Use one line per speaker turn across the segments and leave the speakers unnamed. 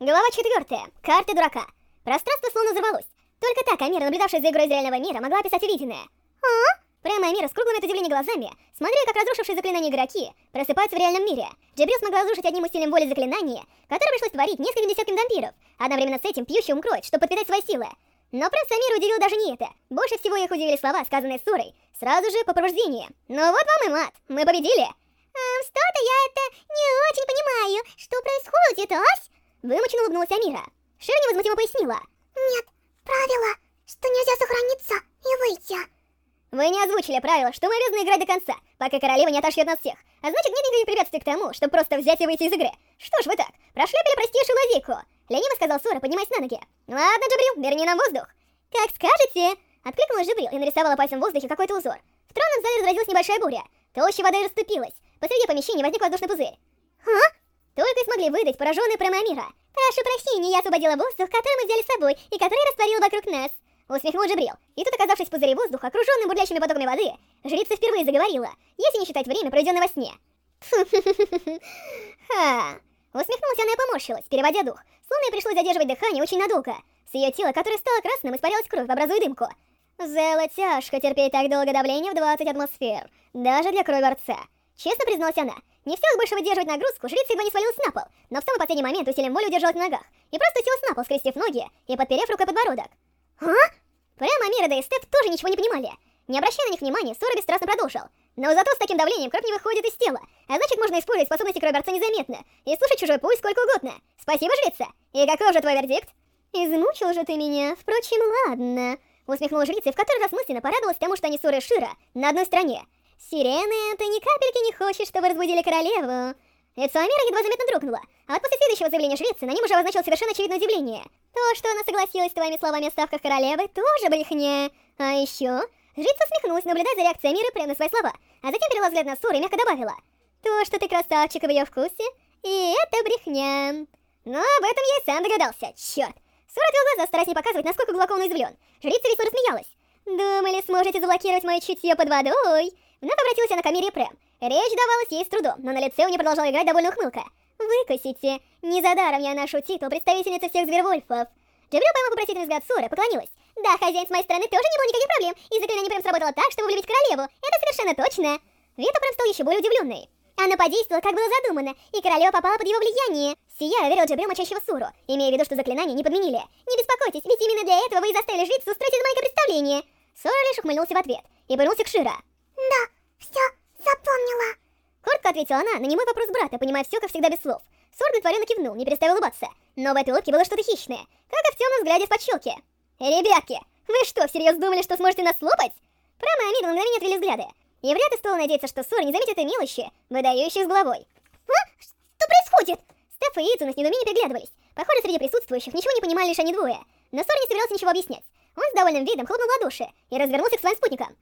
Глава четвертая. Карты дурака. Пространство словно взорвалось. Только так Амира, наблюдавшая за игрой из реального мира, могла описать увиденное. «А?» Прямо Амира с круглыми от удивления глазами смотрела, как разрушившие заклинания игроки просыпаются в реальном мире. Джабрил смогла разрушить одним усилием воли заклинание, которое пришлось творить нескольким десяткам дампиров, одновременно с этим пьющим кровь, чтобы подпитать свои силы. Но принц Амира удивил даже не это. Больше всего их удивили слова, сказанные Сурой, сразу же по пробуждении. «Ну вот вам и мат, мы победили!»
«Эм, что-то я это не очень понимаю. Что происходит, ась?»
Вымученно улыбнулась Амира. Шира невозмутимо пояснила.
«Нет, правило, что нельзя сохраниться и выйти».
Вы не озвучили правила, что мы обязаны играть до конца, пока королева не отошьет нас всех. А значит, нет никаких препятствий к тому, чтобы просто взять и выйти из игры. Что ж вы так, прошлепили простейшую лазейку. Лениво сказал Сора, поднимаясь на ноги. Ладно, Джабрил, верни нам воздух. Как скажете. Откликнулась Джабрил и нарисовала пальцем в воздухе какой-то узор. В тронном зале разразилась небольшая буря. Толща воды расступилась. Посреди помещения возник воздушный пузырь.
А?
Только смогли выдать пораженные прямо мира.
Прошу прощения, я освободила воздух, который мы взяли с собой, и который растворил вокруг нас.
Усмехнул Джабрил. И тут, оказавшись в пузыре воздуха, окруженным бурлящими потоками воды, жрица впервые заговорила, если не считать время, проведенное во сне. Ха. Усмехнулась она и поморщилась, переводя дух, словно ей пришлось задерживать дыхание очень надолго. С ее тела, которое стало красным, испарялась кровь, образуя дымку. Зело тяжко терпеть так долго давление в 20 атмосфер, даже для крови борца. Честно призналась она, не в силах больше выдерживать нагрузку, жрица едва не свалилась на пол, но в самый последний момент усилием воли удержалась на ногах и просто уселась на пол, скрестив ноги и подперев рукой подбородок.
«А?»
Прямо Мира да и Степ тоже ничего не понимали. Не обращая на них внимания, Сора бесстрастно продолжил. Но зато с таким давлением кровь не выходит из тела, а значит можно использовать способности крови-борца незаметно и слушать чужой пульс сколько угодно. Спасибо, жрица. И каков же твой вердикт? Измучил же ты меня. Впрочем, ладно. Усмехнула жрица в который раз мысленно порадовалась тому, что они Сора и Шира на одной стороне. Сирены, ты ни капельки не хочешь, чтобы разбудили королеву. Лицо Амира едва заметно дрогнуло, а после следующего заявления жрицы на нем уже обозначил совершенно очевидное удивление. То, что она согласилась с твоими словами о ставках королевы, тоже брехня. А еще... Жрица усмехнулась, наблюдая за реакцией Амиры прямо на свои слова, а затем перевела взгляд на Суру и мягко добавила. То, что ты красавчик в ее вкусе, и это брехня. Но об этом я и сам догадался, черт. Сура отвел глаза, стараясь не показывать, насколько глубоко он извлен. Жрица весело рассмеялась. Думали, сможете заблокировать мое чутье под водой? Вновь обратилась она к Амире Прэм. Речь давалась ей с трудом, но на лице у нее продолжала играть довольно ухмылка. «Выкосите! Не за даром я ношу титул представительницы всех звервольфов!» Джабрил поймал вопросительный взгляд Суры, поклонилась. «Да, хозяин с моей стороны тоже не было никаких проблем, и заклинание прям сработало так, чтобы влюбить королеву. Это совершенно точно!» Вета прям стал еще более удивленной. Оно подействовало, как было задумано, и королева попала под его влияние. Сияя, верил Джабрил мочащего Суру, имея в виду, что заклинание не подменили. «Не беспокойтесь, ведь именно для этого вы и заставили жрицу устроить это маленькое представление!» Сура лишь ухмыльнулся в ответ и повернулся к Шира.
«Да, все запомнила!»
Коротко ответила она на немой вопрос брата, понимая все, как всегда, без слов. Сор удовлетворенно кивнул, не переставая улыбаться. Но в этой улыбке было что-то хищное, как и в темном взгляде в подщелке. «Ребятки, вы что, всерьез думали, что сможете нас слопать?» Прямо Амида на мгновение отвели взгляды. И вряд ли стоило надеяться, что Сор не заметит этой мелочи, выдающей с головой.
«А? Что происходит?»
Стеф и Ицу с недоумением переглядывались. Похоже, среди присутствующих ничего не понимали лишь они двое. Но Сор не собирался ничего объяснять. Он с довольным видом хлопнул в ладоши и развернулся к своим спутникам.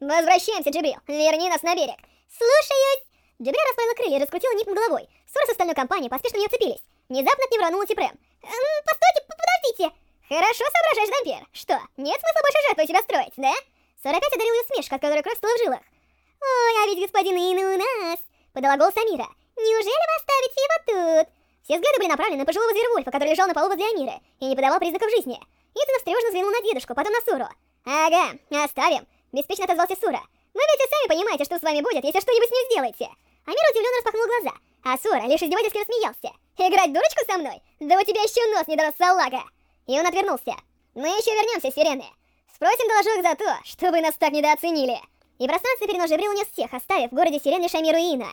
«Возвращаемся, Джибрил! Верни нас на берег!»
«Слушаюсь!»
Джибрил расправила крылья и раскрутила над головой. Сора с остальной компанией поспешно не уцепились. Внезапно к ним рванула Типрем.
«Эм, постойте, подождите!»
«Хорошо соображаешь, Дампер. Что, нет смысла больше жертвы тебя строить, да?» Сора опять одарил ее смешка, от которой кровь в жилах.
«Ой, а ведь господин Ина у нас!» — подала голос Амира. «Неужели вы оставите его тут?»
Все взгляды были направлены на пожилого звервольфа, который лежал на полу возле Амиры и не подавал признаков жизни. Итана встревоженно взглянул на дедушку, потом на Суру. «Ага, оставим», — беспечно отозвался Сура. «Вы ведь сами понимаете, что с вами будет, если что-нибудь с ним сделаете». Амир удивленно распахнул глаза, а Сура лишь издевательски рассмеялся. «Играть дурочку со мной? Да у тебя еще нос не дорос, салага!» И он отвернулся. «Мы еще вернемся, сирены. Спросим должок за то, что вы нас так недооценили». И пространство перед ножем всех, оставив в городе сирены Шамиру Ина.